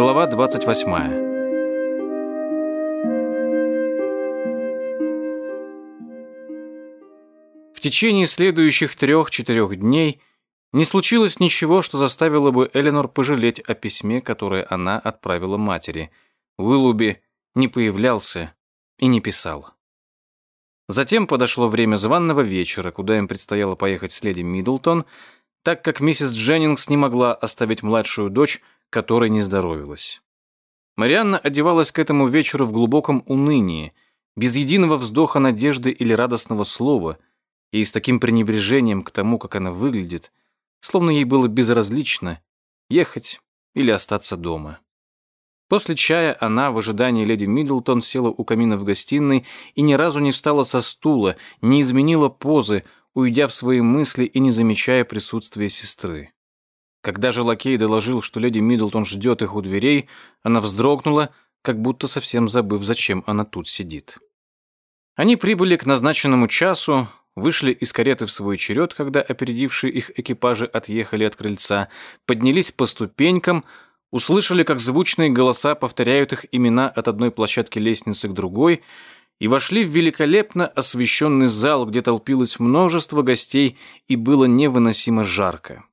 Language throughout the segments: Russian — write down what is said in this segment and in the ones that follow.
Глава 28. В течение следующих трех-четырех дней не случилось ничего, что заставило бы Эленор пожалеть о письме, которое она отправила матери. Уиллуби не появлялся и не писал. Затем подошло время званного вечера, куда им предстояло поехать с леди Миддлтон, так как миссис Дженнингс не могла оставить младшую дочь которой не здоровилась. Марианна одевалась к этому вечеру в глубоком унынии, без единого вздоха надежды или радостного слова, и с таким пренебрежением к тому, как она выглядит, словно ей было безразлично ехать или остаться дома. После чая она в ожидании леди Миддлтон села у камина в гостиной и ни разу не встала со стула, не изменила позы, уйдя в свои мысли и не замечая присутствия сестры. Когда же лакей доложил, что леди Миддлтон ждет их у дверей, она вздрогнула, как будто совсем забыв, зачем она тут сидит. Они прибыли к назначенному часу, вышли из кареты в свой черед, когда опередившие их экипажи отъехали от крыльца, поднялись по ступенькам, услышали, как звучные голоса повторяют их имена от одной площадки лестницы к другой, и вошли в великолепно освещенный зал, где толпилось множество гостей и было невыносимо жарко.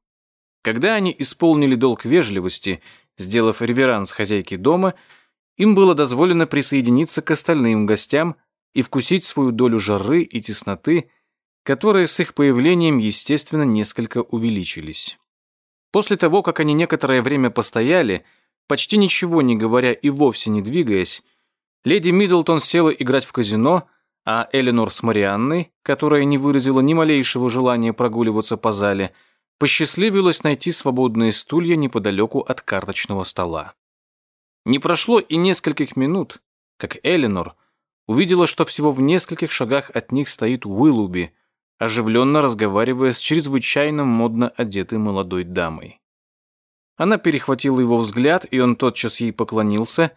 Когда они исполнили долг вежливости, сделав реверанс хозяйке дома, им было дозволено присоединиться к остальным гостям и вкусить свою долю жары и тесноты, которые с их появлением, естественно, несколько увеличились. После того, как они некоторое время постояли, почти ничего не говоря и вовсе не двигаясь, леди Миддлтон села играть в казино, а Эленор с Марианной, которая не выразила ни малейшего желания прогуливаться по зале, — посчастливилось найти свободные стулья неподалеку от карточного стола. Не прошло и нескольких минут, как Эленор увидела, что всего в нескольких шагах от них стоит Уиллуби, оживленно разговаривая с чрезвычайно модно одетой молодой дамой. Она перехватила его взгляд, и он тотчас ей поклонился,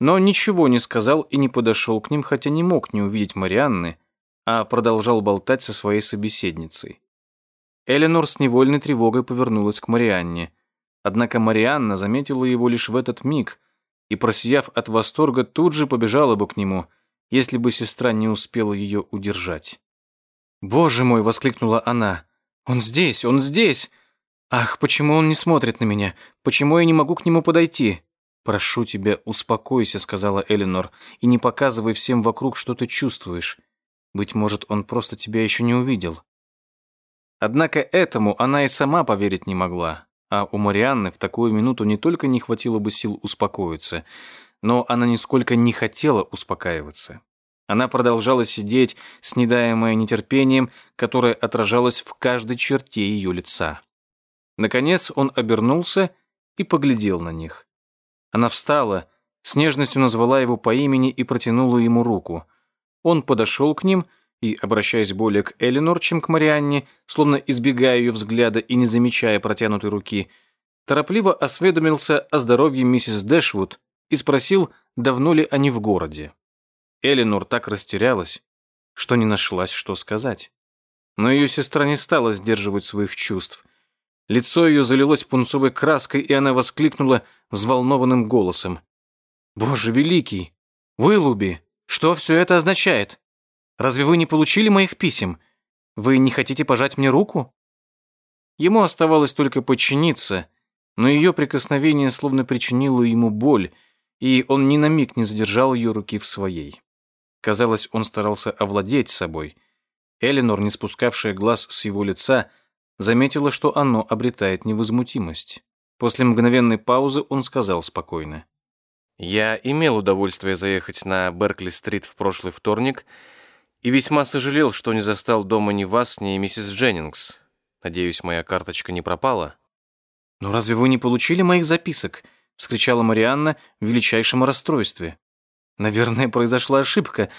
но ничего не сказал и не подошел к ним, хотя не мог не увидеть Марианны, а продолжал болтать со своей собеседницей. Эленор с невольной тревогой повернулась к Марианне. Однако Марианна заметила его лишь в этот миг и, просияв от восторга, тут же побежала бы к нему, если бы сестра не успела ее удержать. «Боже мой!» — воскликнула она. «Он здесь! Он здесь! Ах, почему он не смотрит на меня? Почему я не могу к нему подойти?» «Прошу тебя, успокойся», — сказала Эленор, «и не показывай всем вокруг, что ты чувствуешь. Быть может, он просто тебя еще не увидел». Однако этому она и сама поверить не могла, а у Марианны в такую минуту не только не хватило бы сил успокоиться, но она нисколько не хотела успокаиваться. Она продолжала сидеть, снедаемая нетерпением, которое отражалось в каждой черте ее лица. Наконец он обернулся и поглядел на них. Она встала, с нежностью назвала его по имени и протянула ему руку. Он подошел к ним и, обращаясь более к Эленор, чем к Марианне, словно избегая ее взгляда и не замечая протянутой руки, торопливо осведомился о здоровье миссис Дэшвуд и спросил, давно ли они в городе. Эленор так растерялась, что не нашлась, что сказать. Но ее сестра не стала сдерживать своих чувств. Лицо ее залилось пунцовой краской, и она воскликнула взволнованным голосом. «Боже великий! Вылуби! Что все это означает?» Разве вы не получили моих писем? Вы не хотите пожать мне руку?» Ему оставалось только подчиниться, но ее прикосновение словно причинило ему боль, и он ни на миг не задержал ее руки в своей. Казалось, он старался овладеть собой. Эленор, не спускавшая глаз с его лица, заметила, что оно обретает невозмутимость. После мгновенной паузы он сказал спокойно. «Я имел удовольствие заехать на Беркли-стрит в прошлый вторник и весьма сожалел, что не застал дома ни вас, ни миссис Дженнингс. Надеюсь, моя карточка не пропала». «Но разве вы не получили моих записок?» — вскричала Марианна в величайшем расстройстве. «Наверное, произошла ошибка.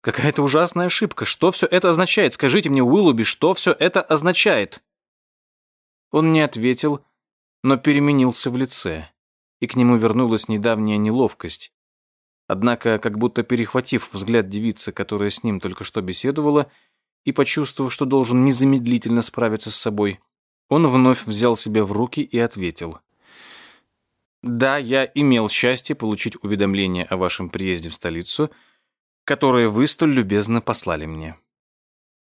Какая-то ужасная ошибка. Что все это означает? Скажите мне, Уиллуби, что все это означает?» Он не ответил, но переменился в лице, и к нему вернулась недавняя неловкость. Однако, как будто перехватив взгляд девицы, которая с ним только что беседовала, и почувствовав, что должен незамедлительно справиться с собой, он вновь взял себя в руки и ответил. Да, я имел счастье получить уведомление о вашем приезде в столицу, которое вы столь любезно послали мне.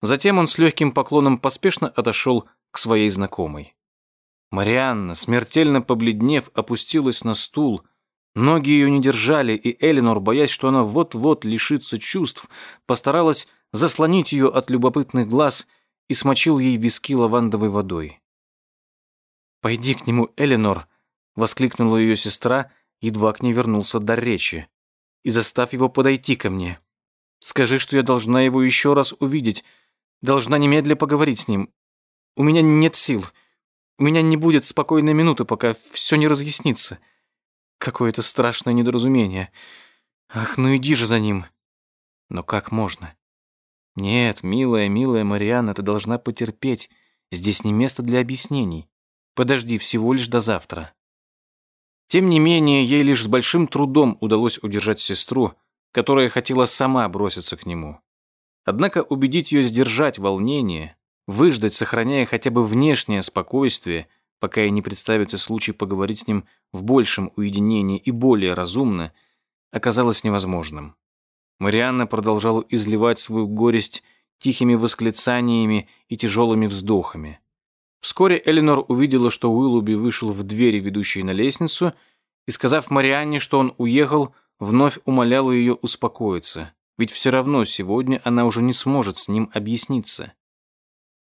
Затем он с легким поклоном поспешно отошел к своей знакомой. Марианна, смертельно побледнев, опустилась на стул. Ноги ее не держали, и Эленор, боясь, что она вот-вот лишится чувств, постаралась заслонить ее от любопытных глаз и смочил ей виски лавандовой водой. «Пойди к нему, Эленор», — воскликнула ее сестра, едва к ней вернулся дар речи, «и заставь его подойти ко мне. Скажи, что я должна его еще раз увидеть, должна немедля поговорить с ним. У меня нет сил, у меня не будет спокойной минуты, пока все не разъяснится. Какое-то страшное недоразумение. Ах, ну иди же за ним». Но как можно? Нет, милая, милая Марианна, ты должна потерпеть. Здесь не место для объяснений. Подожди всего лишь до завтра. Тем не менее, ей лишь с большим трудом удалось удержать сестру, которая хотела сама броситься к нему. Однако убедить ее сдержать волнение, выждать, сохраняя хотя бы внешнее спокойствие, пока ей не представится случай поговорить с ним в большем уединении и более разумно, оказалось невозможным. Марианна продолжала изливать свою горесть тихими восклицаниями и тяжелыми вздохами. Вскоре Эленор увидела, что Уиллуби вышел в двери, ведущие на лестницу, и, сказав Марианне, что он уехал, вновь умоляла ее успокоиться, ведь все равно сегодня она уже не сможет с ним объясниться.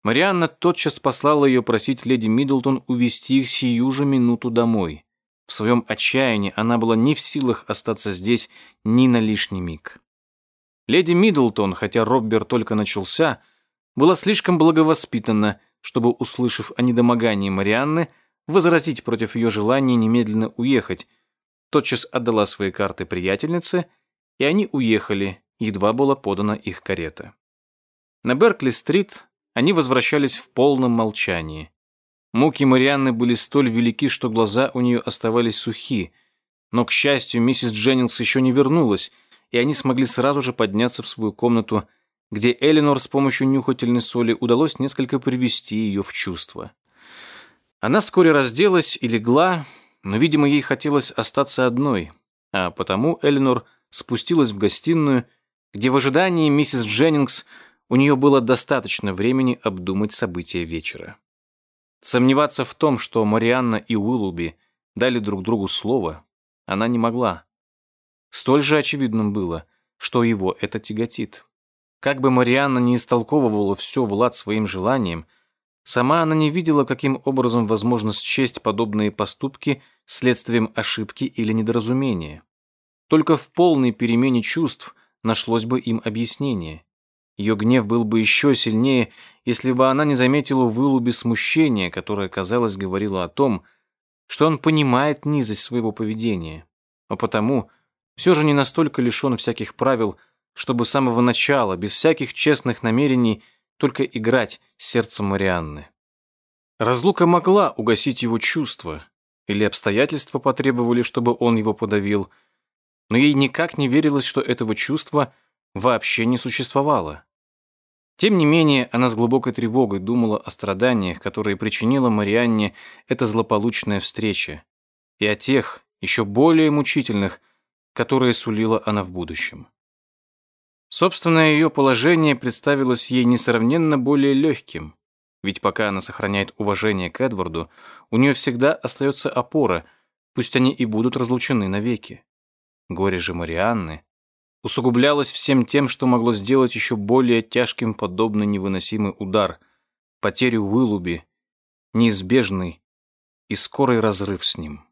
Марианна тотчас послала ее просить леди Миддлтон увести их сию же минуту домой. В своем отчаянии она была не в силах остаться здесь ни на лишний миг. Леди Миддлтон, хотя Роббер только начался, была слишком благовоспитанна, чтобы, услышав о недомогании Марианны, возразить против ее желания немедленно уехать, тотчас отдала свои карты приятельнице, и они уехали, едва была подана их карета. На Беркли-стрит они возвращались в полном молчании. Муки Марианны были столь велики, что глаза у нее оставались сухи, но, к счастью, миссис Дженнингс еще не вернулась, и они смогли сразу же подняться в свою комнату где Эленор с помощью нюхательной соли удалось несколько привести ее в чувство. Она вскоре разделась и легла, но, видимо, ей хотелось остаться одной, а потому Эленор спустилась в гостиную, где в ожидании миссис Дженнингс у нее было достаточно времени обдумать события вечера. Сомневаться в том, что Марианна и Уиллуби дали друг другу слово, она не могла. Столь же очевидным было, что его это тяготит. Как бы Марианна не истолковывала все Влад своим желанием, сама она не видела, каким образом возможно счесть подобные поступки следствием ошибки или недоразумения. Только в полной перемене чувств нашлось бы им объяснение. Ее гнев был бы еще сильнее, если бы она не заметила в смущения, которое, казалось, говорило о том, что он понимает низость своего поведения, а потому все же не настолько лишен всяких правил, чтобы с самого начала, без всяких честных намерений, только играть с сердцем Марианны. Разлука могла угасить его чувства, или обстоятельства потребовали, чтобы он его подавил, но ей никак не верилось, что этого чувства вообще не существовало. Тем не менее, она с глубокой тревогой думала о страданиях, которые причинила Марианне эта злополучная встреча, и о тех, еще более мучительных, которые сулила она в будущем. Собственное ее положение представилось ей несравненно более легким, ведь пока она сохраняет уважение к Эдварду, у нее всегда остается опора, пусть они и будут разлучены навеки. Горе же Марианны усугублялось всем тем, что могло сделать еще более тяжким подобный невыносимый удар, потерю Уиллуби, неизбежный и скорый разрыв с ним.